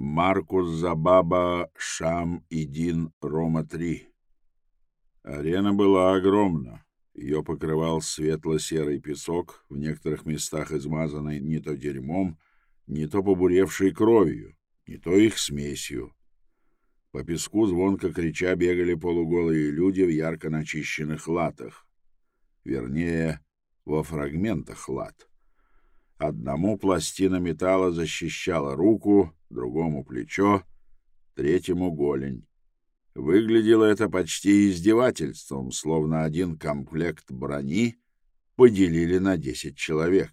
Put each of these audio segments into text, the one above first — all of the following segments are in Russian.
Маркус Забаба Шам Идин Рома-3. Арена была огромна. Ее покрывал светло-серый песок, в некоторых местах измазанный не то дерьмом, не то побуревшей кровью, не то их смесью. По песку звонко крича бегали полуголые люди в ярко начищенных латах. Вернее, во фрагментах лат. Одному пластина металла защищала руку, другому — плечо, третьему — голень. Выглядело это почти издевательством, словно один комплект брони поделили на десять человек.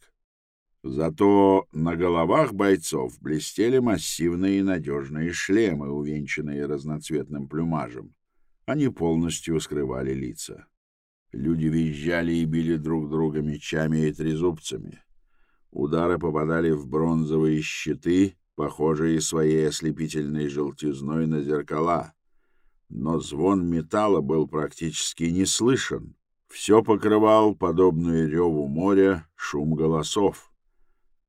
Зато на головах бойцов блестели массивные и надежные шлемы, увенчанные разноцветным плюмажем. Они полностью скрывали лица. Люди визжали и били друг друга мечами и трезубцами. Удары попадали в бронзовые щиты, похожие своей ослепительной желтизной на зеркала. Но звон металла был практически не слышен. Все покрывал, подобную реву моря, шум голосов.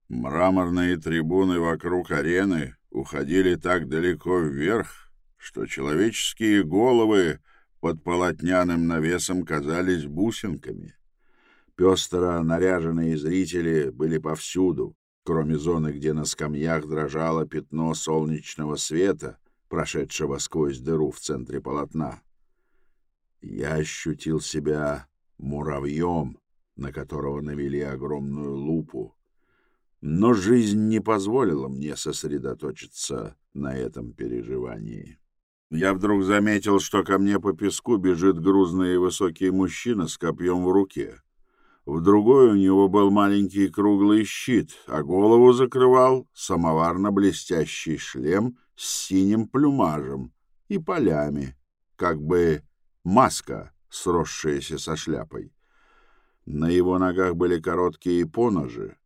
Мраморные трибуны вокруг арены уходили так далеко вверх, что человеческие головы под полотняным навесом казались бусинками. Пестро наряженные зрители были повсюду, кроме зоны, где на скамьях дрожало пятно солнечного света, прошедшего сквозь дыру в центре полотна. Я ощутил себя муравьем, на которого навели огромную лупу, но жизнь не позволила мне сосредоточиться на этом переживании. Я вдруг заметил, что ко мне по песку бежит грузный и высокий мужчина с копьем в руке. В другой у него был маленький круглый щит, а голову закрывал самоварно-блестящий шлем с синим плюмажем и полями, как бы маска, сросшаяся со шляпой. На его ногах были короткие поножи,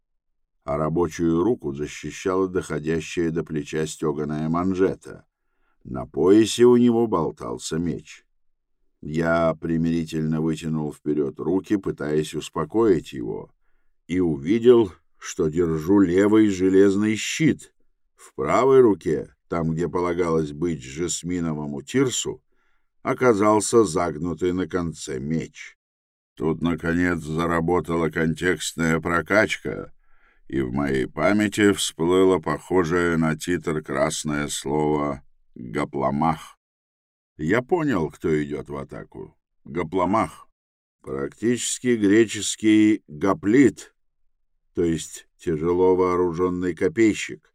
а рабочую руку защищала доходящая до плеча стеганая манжета. На поясе у него болтался меч. Я примирительно вытянул вперед руки, пытаясь успокоить его, и увидел, что держу левый железный щит. В правой руке, там, где полагалось быть жасминовому тирсу, оказался загнутый на конце меч. Тут, наконец, заработала контекстная прокачка — и в моей памяти всплыло похожее на титр красное слово «Гопломах». Я понял, кто идет в атаку. Гопломах. Практически греческий гоплит, то есть тяжело вооруженный копейщик.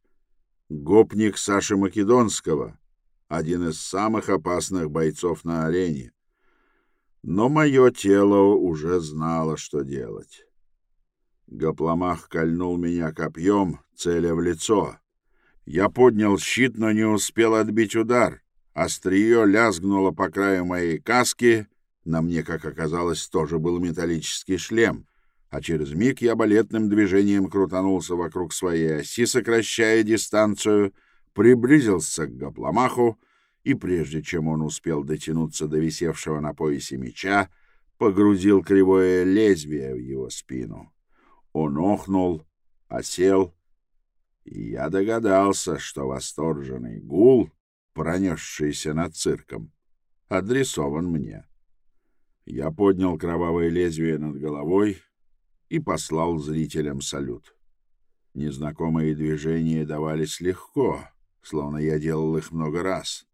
Гопник Саши Македонского, один из самых опасных бойцов на арене. Но мое тело уже знало, что делать. Гопломах кольнул меня копьем, целя в лицо. Я поднял щит, но не успел отбить удар. Острие лязгнуло по краю моей каски. На мне, как оказалось, тоже был металлический шлем. А через миг я балетным движением крутанулся вокруг своей оси, сокращая дистанцию, приблизился к Гопломаху, и прежде чем он успел дотянуться до висевшего на поясе меча, погрузил кривое лезвие в его спину. Он охнул, осел, и я догадался, что восторженный гул, пронесшийся над цирком, адресован мне. Я поднял кровавое лезвие над головой и послал зрителям салют. Незнакомые движения давались легко, словно я делал их много раз.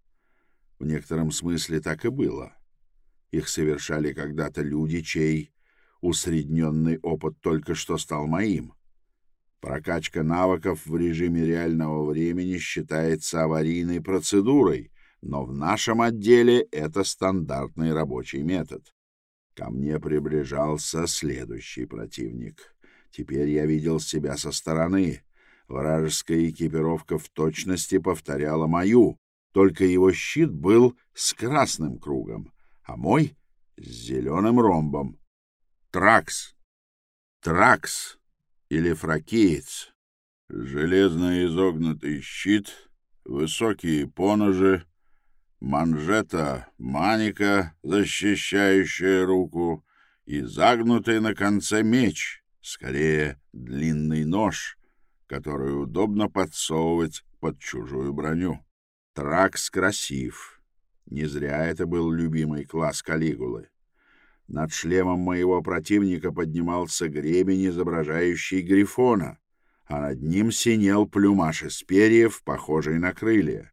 В некотором смысле так и было. Их совершали когда-то люди, чей усредненный опыт только что стал моим. Прокачка навыков в режиме реального времени считается аварийной процедурой, но в нашем отделе это стандартный рабочий метод. Ко мне приближался следующий противник. Теперь я видел себя со стороны. Вражеская экипировка в точности повторяла мою, только его щит был с красным кругом, а мой — с зеленым ромбом. Тракс. Тракс или фракиец. Железно изогнутый щит, высокие поножи, манжета маника, защищающая руку, и загнутый на конце меч, скорее длинный нож, который удобно подсовывать под чужую броню. Тракс красив. Не зря это был любимый класс Калигулы. Над шлемом моего противника поднимался гребень, изображающий грифона, а над ним синел плюмаж из перьев, похожий на крылья.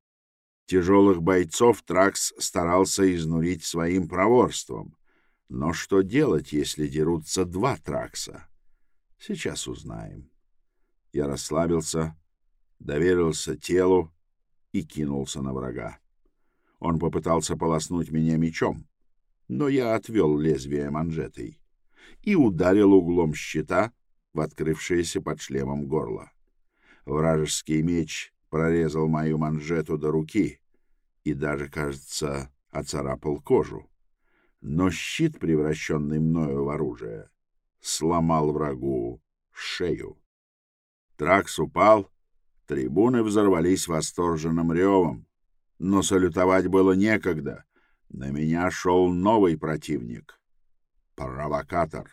Тяжелых бойцов Тракс старался изнурить своим проворством. Но что делать, если дерутся два Тракса? Сейчас узнаем. Я расслабился, доверился телу и кинулся на врага. Он попытался полоснуть меня мечом, но я отвел лезвие манжетой и ударил углом щита в открывшееся под шлемом горло. Вражеский меч прорезал мою манжету до руки и даже, кажется, оцарапал кожу. Но щит, превращенный мною в оружие, сломал врагу шею. Тракс упал, трибуны взорвались восторженным ревом, но салютовать было некогда — на меня шел новый противник. Провокатор.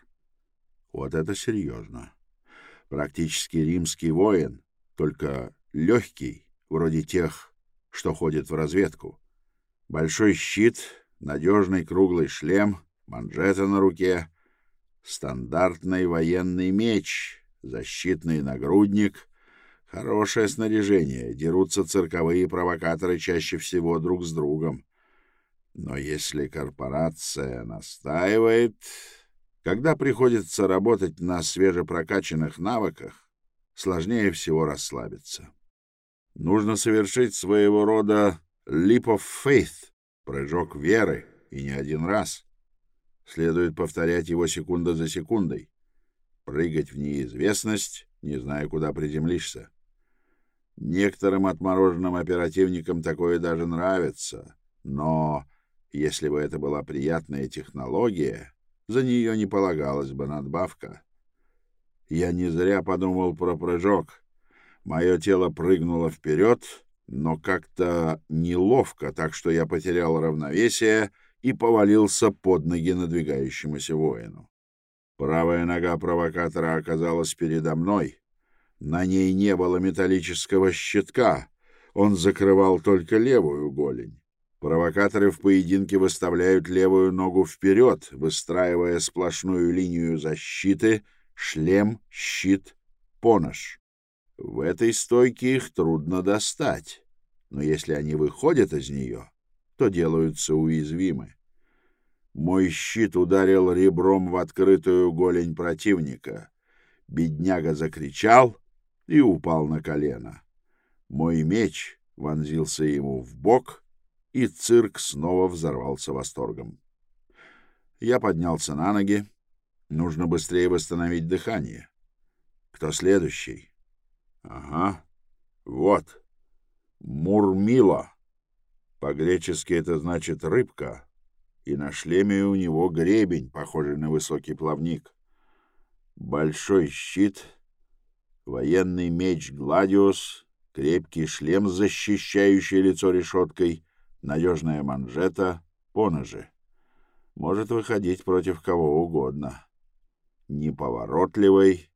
Вот это серьезно. Практически римский воин, только легкий, вроде тех, что ходят в разведку. Большой щит, надежный круглый шлем, манжета на руке, стандартный военный меч, защитный нагрудник, хорошее снаряжение. Дерутся цирковые провокаторы чаще всего друг с другом. Но если корпорация настаивает, когда приходится работать на свежепрокачанных навыках, сложнее всего расслабиться. Нужно совершить своего рода leap of faith, прыжок веры, и не один раз. Следует повторять его секунда за секундой. Прыгать в неизвестность, не зная, куда приземлишься. Некоторым отмороженным оперативникам такое даже нравится, но если бы это была приятная технология, за нее не полагалась бы надбавка. Я не зря подумал про прыжок. Мое тело прыгнуло вперед, но как-то неловко, так что я потерял равновесие и повалился под ноги надвигающемуся воину. Правая нога провокатора оказалась передо мной. На ней не было металлического щитка, он закрывал только левую голень. Провокаторы в поединке выставляют левую ногу вперед, выстраивая сплошную линию защиты шлем, щит, понож. В этой стойке их трудно достать, но если они выходят из нее, то делаются уязвимы. Мой щит ударил ребром в открытую голень противника. Бедняга закричал и упал на колено. Мой меч вонзился ему в бок — и цирк снова взорвался восторгом. Я поднялся на ноги. Нужно быстрее восстановить дыхание. Кто следующий? Ага, вот. Мурмила. По-гречески это значит «рыбка», и на шлеме у него гребень, похожий на высокий плавник. Большой щит, военный меч «Гладиус», крепкий шлем, защищающий лицо решеткой, надежная манжета, поножи. Может выходить против кого угодно. Неповоротливый,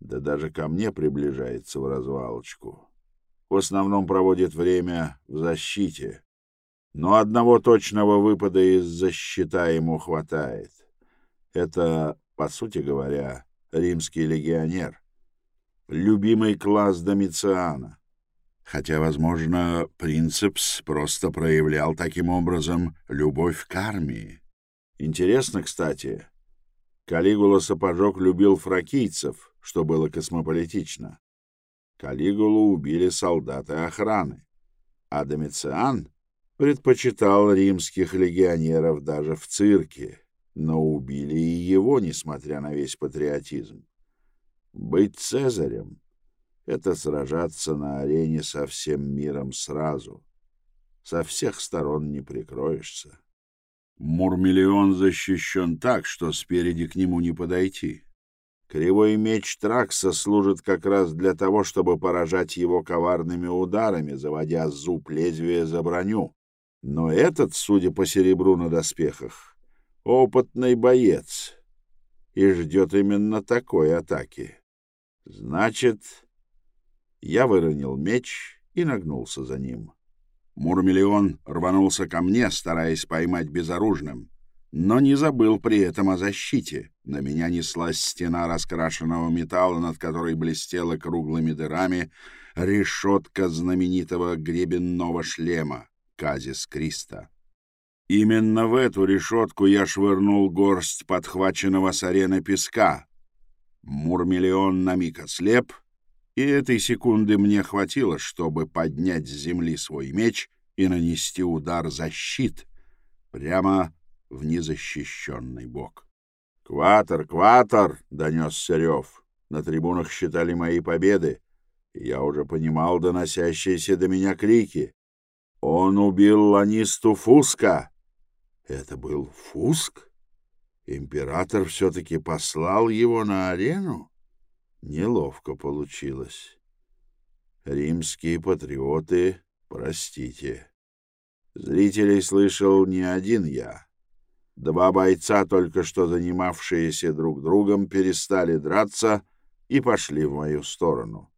да даже ко мне приближается в развалочку. В основном проводит время в защите. Но одного точного выпада из-за щита ему хватает. Это, по сути говоря, римский легионер. Любимый класс Домициана. Хотя, возможно, Принцепс просто проявлял таким образом любовь к армии. Интересно, кстати, Калигула Сапожок любил фракийцев, что было космополитично. Калигулу убили солдаты охраны, а Домициан предпочитал римских легионеров даже в цирке, но убили и его, несмотря на весь патриотизм. Быть Цезарем это сражаться на арене со всем миром сразу. Со всех сторон не прикроешься. Мурмиллион защищен так, что спереди к нему не подойти. Кривой меч Тракса служит как раз для того, чтобы поражать его коварными ударами, заводя зуб лезвия за броню. Но этот, судя по серебру на доспехах, опытный боец и ждет именно такой атаки. Значит, я выронил меч и нагнулся за ним. Мурмиллион рванулся ко мне, стараясь поймать безоружным, но не забыл при этом о защите. На меня неслась стена раскрашенного металла, над которой блестела круглыми дырами решетка знаменитого гребенного шлема Казис Криста. Именно в эту решетку я швырнул горсть подхваченного с арены песка. Мурмиллион на миг ослеп, и этой секунды мне хватило, чтобы поднять с земли свой меч и нанести удар за щит прямо в незащищенный бок. «Кватер, кватер!» — донесся рев. На трибунах считали мои победы, я уже понимал доносящиеся до меня крики. «Он убил Ланисту Фуска!» Это был Фуск? Император все-таки послал его на арену? Неловко получилось. Римские патриоты, простите. Зрителей слышал не один я. Два бойца, только что занимавшиеся друг другом, перестали драться и пошли в мою сторону.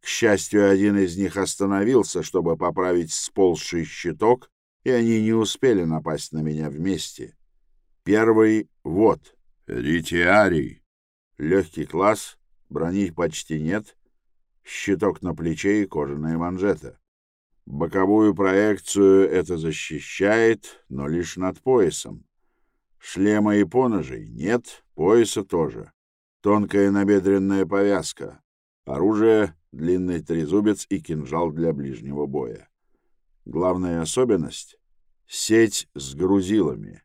К счастью, один из них остановился, чтобы поправить сползший щиток, и они не успели напасть на меня вместе. Первый — вот, Ритиарий. Легкий класс, брони почти нет, щиток на плече и кожаная манжета. Боковую проекцию это защищает, но лишь над поясом. Шлема и поножей нет, пояса тоже. Тонкая набедренная повязка. Оружие — длинный трезубец и кинжал для ближнего боя. Главная особенность — сеть с грузилами.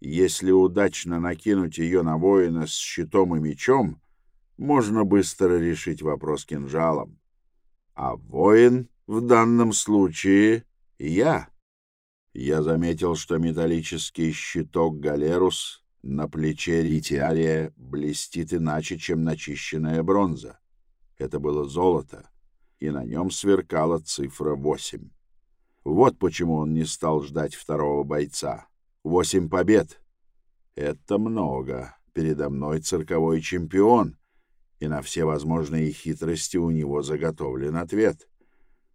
Если удачно накинуть ее на воина с щитом и мечом, можно быстро решить вопрос кинжалом. А воин в данном случае я. Я заметил, что металлический щиток Галерус на плече Ритиария блестит иначе, чем начищенная бронза. Это было золото, и на нем сверкала цифра восемь. Вот почему он не стал ждать второго бойца. Восемь побед. Это много. Передо мной цирковой чемпион, и на все возможные хитрости у него заготовлен ответ.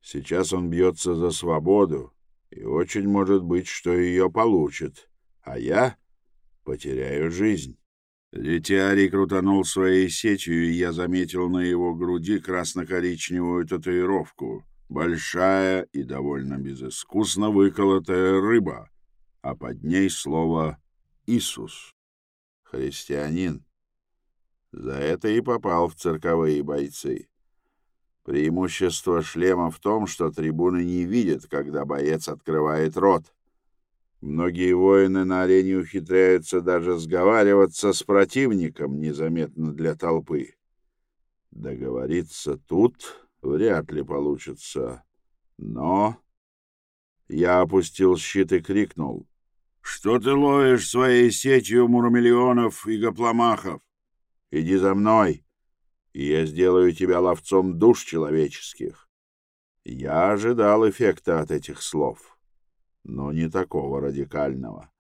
Сейчас он бьется за свободу, и очень может быть, что ее получит, а я потеряю жизнь. Летиарий крутанул своей сетью, и я заметил на его груди красно-коричневую татуировку. Большая и довольно безыскусно выколотая рыба, а под ней слово «Иисус». Христианин. За это и попал в цирковые бойцы. Преимущество шлема в том, что трибуны не видят, когда боец открывает рот. Многие воины на арене ухитряются даже сговариваться с противником незаметно для толпы. Договориться тут вряд ли получится. Но... Я опустил щит и крикнул. «Что ты ловишь своей сетью мурмиллионов и гопломахов? Иди за мной, и я сделаю тебя ловцом душ человеческих». Я ожидал эффекта от этих слов но не такого радикального.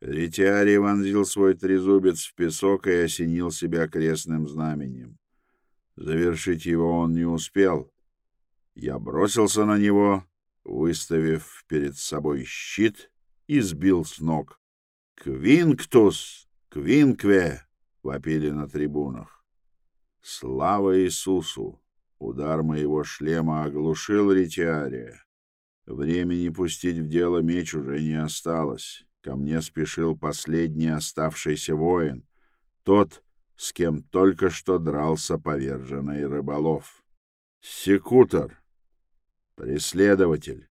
Ритиарий вонзил свой трезубец в песок и осенил себя крестным знаменем. Завершить его он не успел. Я бросился на него, выставив перед собой щит, и сбил с ног. «Квинктус! Квинкве!» — вопили на трибунах. «Слава Иисусу!» Удар моего шлема оглушил Ритиария. Времени пустить в дело меч уже не осталось. Ко мне спешил последний оставшийся воин, тот, с кем только что дрался поверженный рыболов. Секутор, преследователь,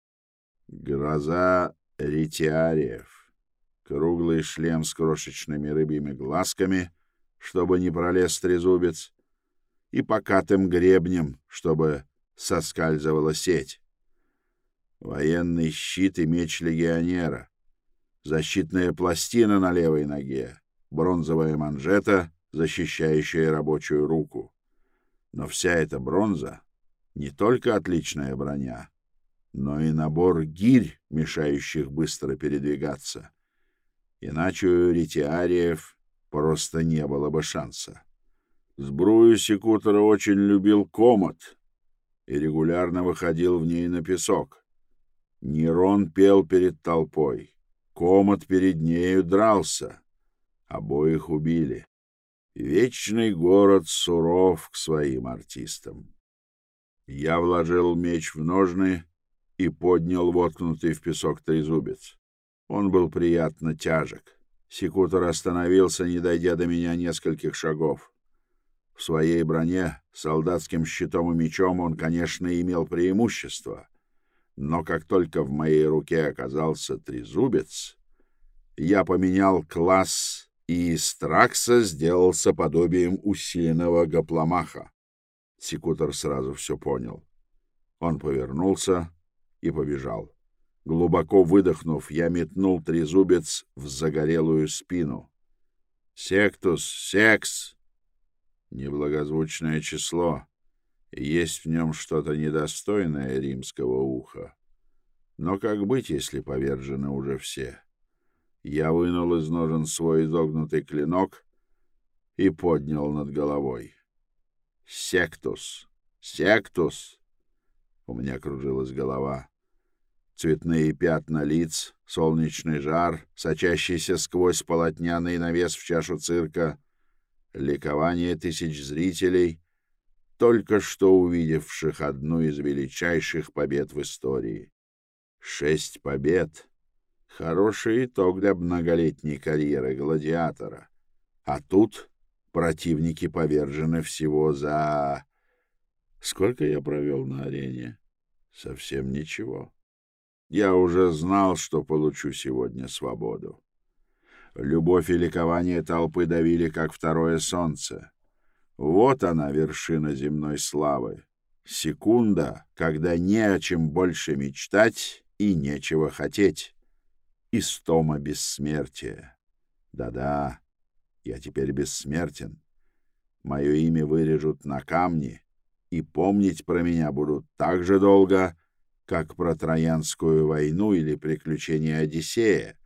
гроза ретиариев, круглый шлем с крошечными рыбьими глазками, чтобы не пролез трезубец, и покатым гребнем, чтобы соскальзывала сеть военный щит и меч легионера, защитная пластина на левой ноге, бронзовая манжета, защищающая рабочую руку. Но вся эта бронза — не только отличная броня, но и набор гирь, мешающих быстро передвигаться. Иначе у ретиариев просто не было бы шанса. Сбрую секутора очень любил комод, и регулярно выходил в ней на песок. Нерон пел перед толпой, Комод перед нею дрался, обоих убили. Вечный город суров к своим артистам. Я вложил меч в ножны и поднял воткнутый в песок трезубец. Он был приятно тяжек. Секутор остановился, не дойдя до меня нескольких шагов. В своей броне, солдатским щитом и мечом он, конечно, имел преимущество. Но как только в моей руке оказался трезубец, я поменял класс и из Тракса сделался подобием усиленного гопломаха. Секутор сразу все понял. Он повернулся и побежал. Глубоко выдохнув, я метнул трезубец в загорелую спину. «Сектус! Секс!» Неблагозвучное число. Есть в нем что-то недостойное римского уха. Но как быть, если повержены уже все? Я вынул из ножен свой изогнутый клинок и поднял над головой. «Сектус! Сектус!» У меня кружилась голова. Цветные пятна лиц, солнечный жар, сочащийся сквозь полотняный навес в чашу цирка, ликование тысяч зрителей, только что увидевших одну из величайших побед в истории. Шесть побед — Хороший итог для многолетней карьеры гладиатора. А тут противники повержены всего за... Сколько я провел на арене? Совсем ничего. Я уже знал, что получу сегодня свободу. Любовь и ликование толпы давили, как второе солнце. Вот она, вершина земной славы. Секунда, когда не о чем больше мечтать и нечего хотеть истома бессмертия. Да-да, я теперь бессмертен. Мое имя вырежут на камне, и помнить про меня будут так же долго, как про Троянскую войну или приключения Одиссея.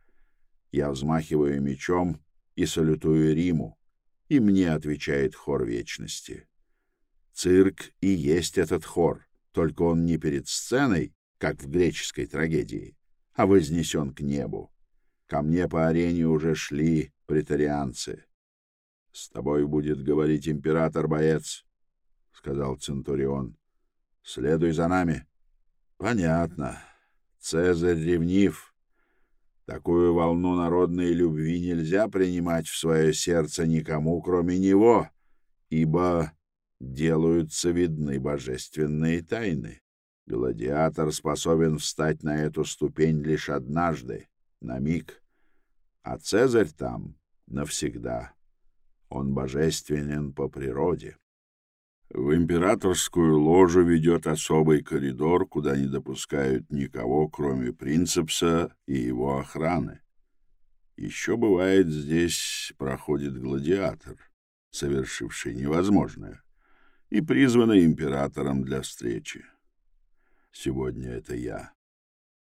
Я взмахиваю мечом и салютую Риму, и мне отвечает хор вечности. Цирк и есть этот хор, только он не перед сценой, как в греческой трагедии, а вознесен к небу. Ко мне по арене уже шли претарианцы. — С тобой будет говорить император, боец, — сказал Центурион. — Следуй за нами. — Понятно. Цезарь ревнив. Такую волну народной любви нельзя принимать в свое сердце никому, кроме него, ибо делаются видны божественные тайны. Гладиатор способен встать на эту ступень лишь однажды, на миг, а Цезарь там навсегда. Он божественен по природе. В императорскую ложу ведет особый коридор, куда не допускают никого, кроме принцепса и его охраны. Еще бывает, здесь проходит гладиатор, совершивший невозможное, и призванный императором для встречи. Сегодня это я.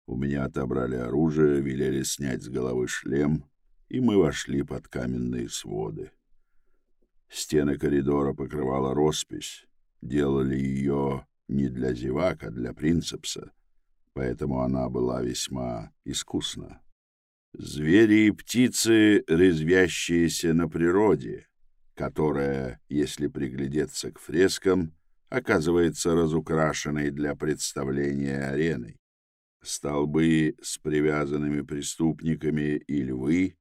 У меня отобрали оружие, велели снять с головы шлем, и мы вошли под каменные своды. Стены коридора покрывала роспись. Делали ее не для зевак, а для принцепса, поэтому она была весьма искусна. Звери и птицы, резвящиеся на природе, которая, если приглядеться к фрескам, оказывается разукрашенной для представления ареной. Столбы с привязанными преступниками и львы,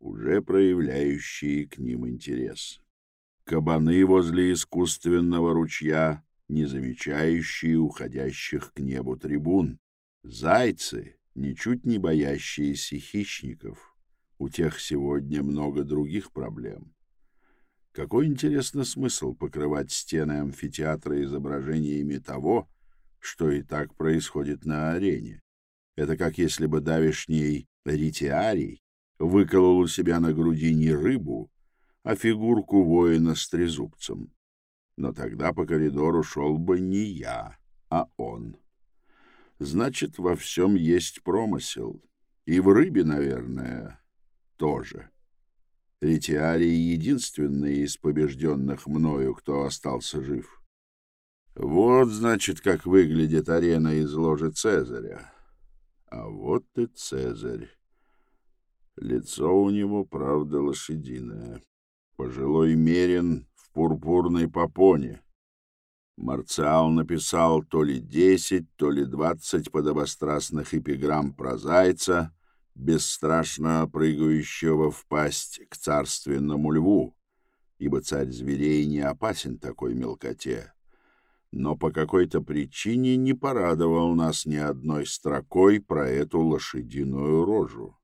уже проявляющие к ним интерес. Кабаны возле искусственного ручья, не замечающие уходящих к небу трибун. Зайцы, ничуть не боящиеся хищников. У тех сегодня много других проблем. Какой, интересный смысл покрывать стены амфитеатра изображениями того, что и так происходит на арене? Это как если бы давишний ритиарий выколол у себя на груди не рыбу, а фигурку воина с трезубцем. Но тогда по коридору шел бы не я, а он. Значит, во всем есть промысел. И в рыбе, наверное, тоже. Ретиарий — единственный из побежденных мною, кто остался жив. Вот, значит, как выглядит арена из ложи Цезаря. А вот и Цезарь. Лицо у него, правда, лошадиное. Пожилой мерин в пурпурной попоне. Марциал написал то ли десять, то ли двадцать подобострастных эпиграмм про зайца, бесстрашно прыгающего в пасть к царственному льву, ибо царь зверей не опасен такой мелкоте, но по какой-то причине не порадовал нас ни одной строкой про эту лошадиную рожу.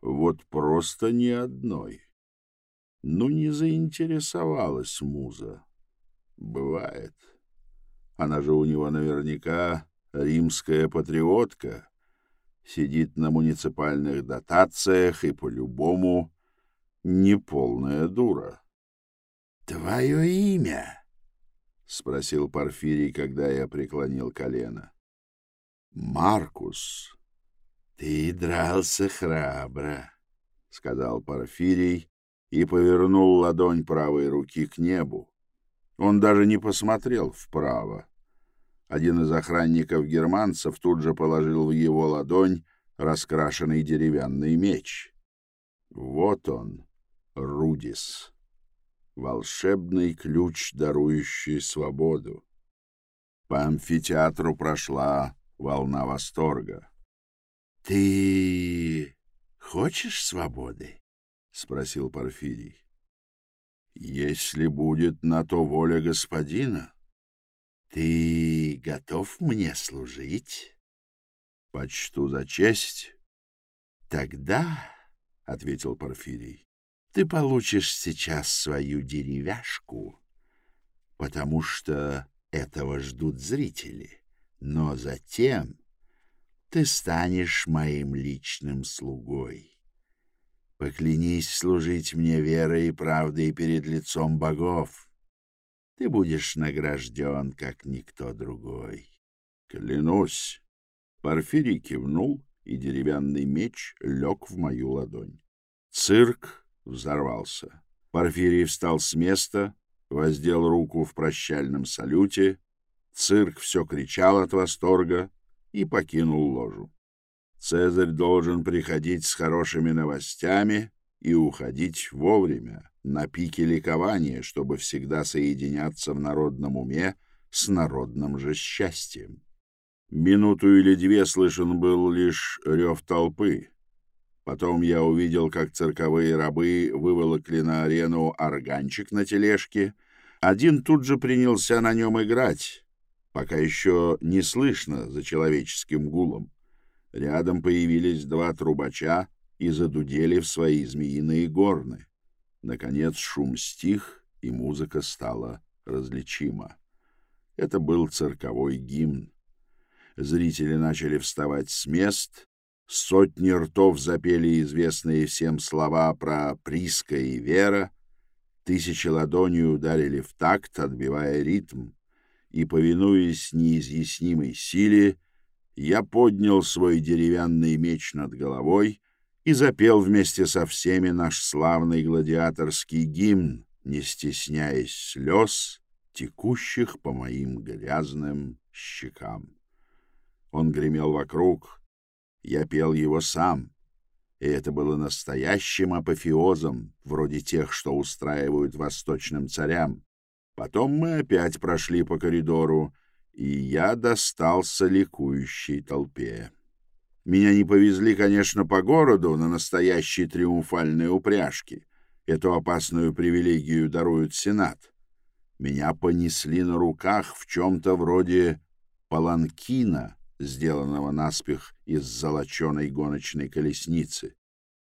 Вот просто ни одной. Ну, не заинтересовалась муза. Бывает. Она же у него наверняка римская патриотка. Сидит на муниципальных дотациях и по-любому неполная дура. — Твое имя? — спросил Порфирий, когда я преклонил колено. — Маркус. — Ты дрался храбро, — сказал Порфирий и повернул ладонь правой руки к небу. Он даже не посмотрел вправо. Один из охранников-германцев тут же положил в его ладонь раскрашенный деревянный меч. Вот он, Рудис, волшебный ключ, дарующий свободу. По амфитеатру прошла волна восторга. — Ты хочешь свободы? — спросил Порфирий. Если будет на то воля господина, ты готов мне служить? Почту за честь. Тогда, — ответил Порфирий, — ты получишь сейчас свою деревяшку, потому что этого ждут зрители. Но затем ты станешь моим личным слугой. Поклянись служить мне верой и правдой перед лицом богов. Ты будешь награжден, как никто другой. Клянусь. Порфирий кивнул, и деревянный меч лег в мою ладонь. Цирк взорвался. Порфирий встал с места, воздел руку в прощальном салюте. Цирк все кричал от восторга и покинул ложу. Цезарь должен приходить с хорошими новостями и уходить вовремя, на пике ликования, чтобы всегда соединяться в народном уме с народным же счастьем. Минуту или две слышен был лишь рев толпы. Потом я увидел, как цирковые рабы выволокли на арену органчик на тележке. Один тут же принялся на нем играть, пока еще не слышно за человеческим гулом. Рядом появились два трубача и задудели в свои змеиные горны. Наконец шум стих, и музыка стала различима. Это был цирковой гимн. Зрители начали вставать с мест, сотни ртов запели известные всем слова про Приска и Вера, тысячи ладоней ударили в такт, отбивая ритм, и, повинуясь неизъяснимой силе, я поднял свой деревянный меч над головой и запел вместе со всеми наш славный гладиаторский гимн, не стесняясь слез, текущих по моим грязным щекам. Он гремел вокруг, я пел его сам, и это было настоящим апофеозом, вроде тех, что устраивают восточным царям. Потом мы опять прошли по коридору, и я достался ликующей толпе. Меня не повезли, конечно, по городу на настоящей триумфальной упряжке. Эту опасную привилегию дарует Сенат. Меня понесли на руках в чем-то вроде паланкина, сделанного наспех из золоченой гоночной колесницы.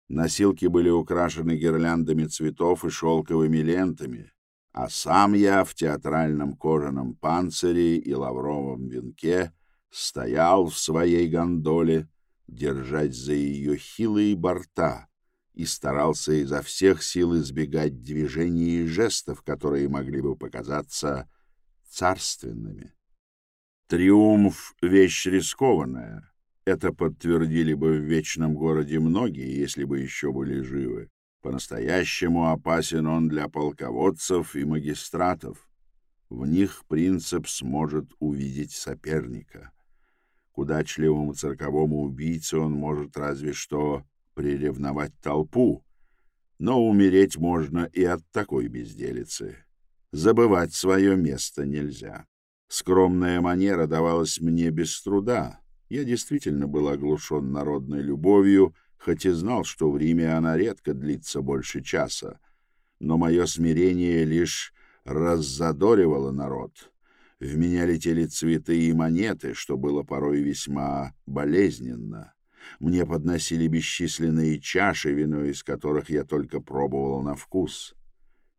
Носилки были украшены гирляндами цветов и шелковыми лентами, а сам я в театральном кожаном панцире и лавровом венке стоял в своей гондоле, держать за ее хилые борта, и старался изо всех сил избегать движений и жестов, которые могли бы показаться царственными. Триумф — вещь рискованная. Это подтвердили бы в вечном городе многие, если бы еще были живы. По-настоящему опасен он для полководцев и магистратов. В них принцип сможет увидеть соперника. К удачливому цирковому убийце он может разве что приревновать толпу, но умереть можно и от такой безделицы. Забывать свое место нельзя. Скромная манера давалась мне без труда. Я действительно был оглушен народной любовью, хоть и знал, что в Риме она редко длится больше часа. Но мое смирение лишь раззадоривало народ. В меня летели цветы и монеты, что было порой весьма болезненно. Мне подносили бесчисленные чаши, вино из которых я только пробовал на вкус.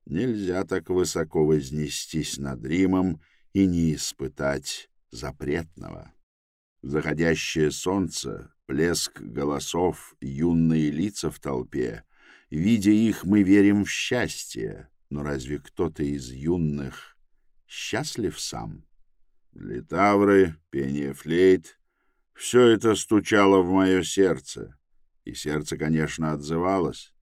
Нельзя так высоко вознестись над Римом и не испытать запретного. Заходящее солнце, плеск голосов, юные лица в толпе. Видя их, мы верим в счастье. Но разве кто-то из юных счастлив сам? Литавры, пение флейт — все это стучало в мое сердце. И сердце, конечно, отзывалось.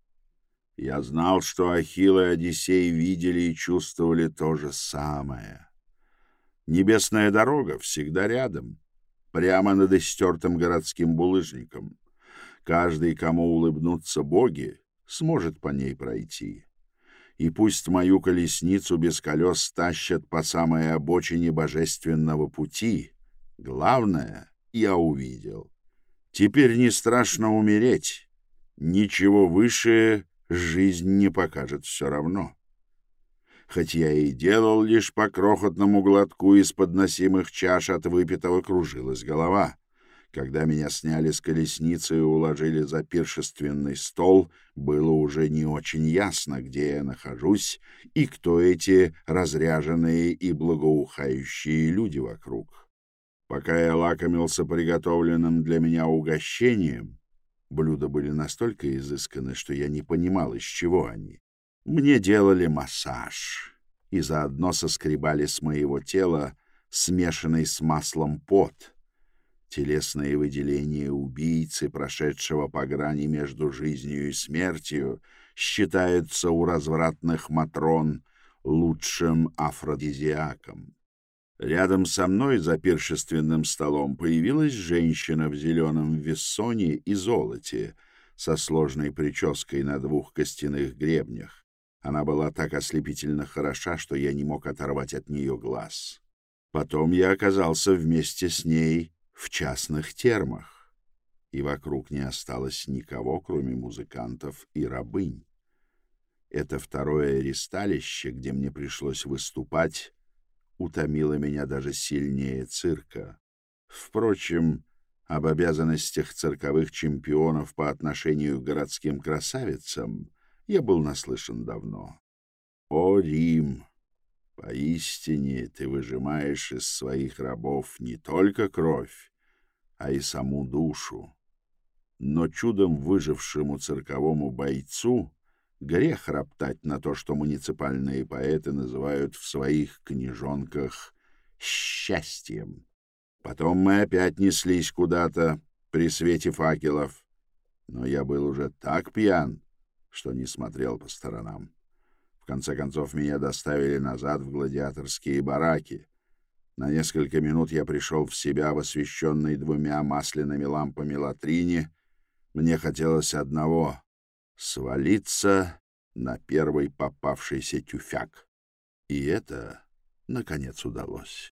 Я знал, что Ахилл и Одиссей видели и чувствовали то же самое. Небесная дорога всегда рядом, прямо над истертым городским булыжником. Каждый, кому улыбнутся боги, сможет по ней пройти. И пусть мою колесницу без колес тащат по самой обочине божественного пути, главное я увидел. Теперь не страшно умереть. Ничего выше жизнь не покажет все равно хоть я и делал лишь по крохотному глотку из подносимых чаш от выпитого кружилась голова. Когда меня сняли с колесницы и уложили за пиршественный стол, было уже не очень ясно, где я нахожусь и кто эти разряженные и благоухающие люди вокруг. Пока я лакомился приготовленным для меня угощением, блюда были настолько изысканы, что я не понимал, из чего они. Мне делали массаж и заодно соскребали с моего тела смешанный с маслом пот. Телесные выделения убийцы, прошедшего по грани между жизнью и смертью, считаются у развратных матрон лучшим афродизиаком. Рядом со мной за пиршественным столом появилась женщина в зеленом вессоне и золоте со сложной прической на двух костяных гребнях. Она была так ослепительно хороша, что я не мог оторвать от нее глаз. Потом я оказался вместе с ней в частных термах, и вокруг не осталось никого, кроме музыкантов и рабынь. Это второе ресталище, где мне пришлось выступать, утомило меня даже сильнее цирка. Впрочем, об обязанностях цирковых чемпионов по отношению к городским красавицам я был наслышан давно. О, Рим! Поистине ты выжимаешь из своих рабов не только кровь, а и саму душу. Но чудом выжившему цирковому бойцу грех роптать на то, что муниципальные поэты называют в своих книжонках счастьем. Потом мы опять неслись куда-то при свете факелов, но я был уже так пьян, что не смотрел по сторонам. В конце концов, меня доставили назад в гладиаторские бараки. На несколько минут я пришел в себя в освещенной двумя масляными лампами латрине. Мне хотелось одного — свалиться на первый попавшийся тюфяк. И это, наконец, удалось.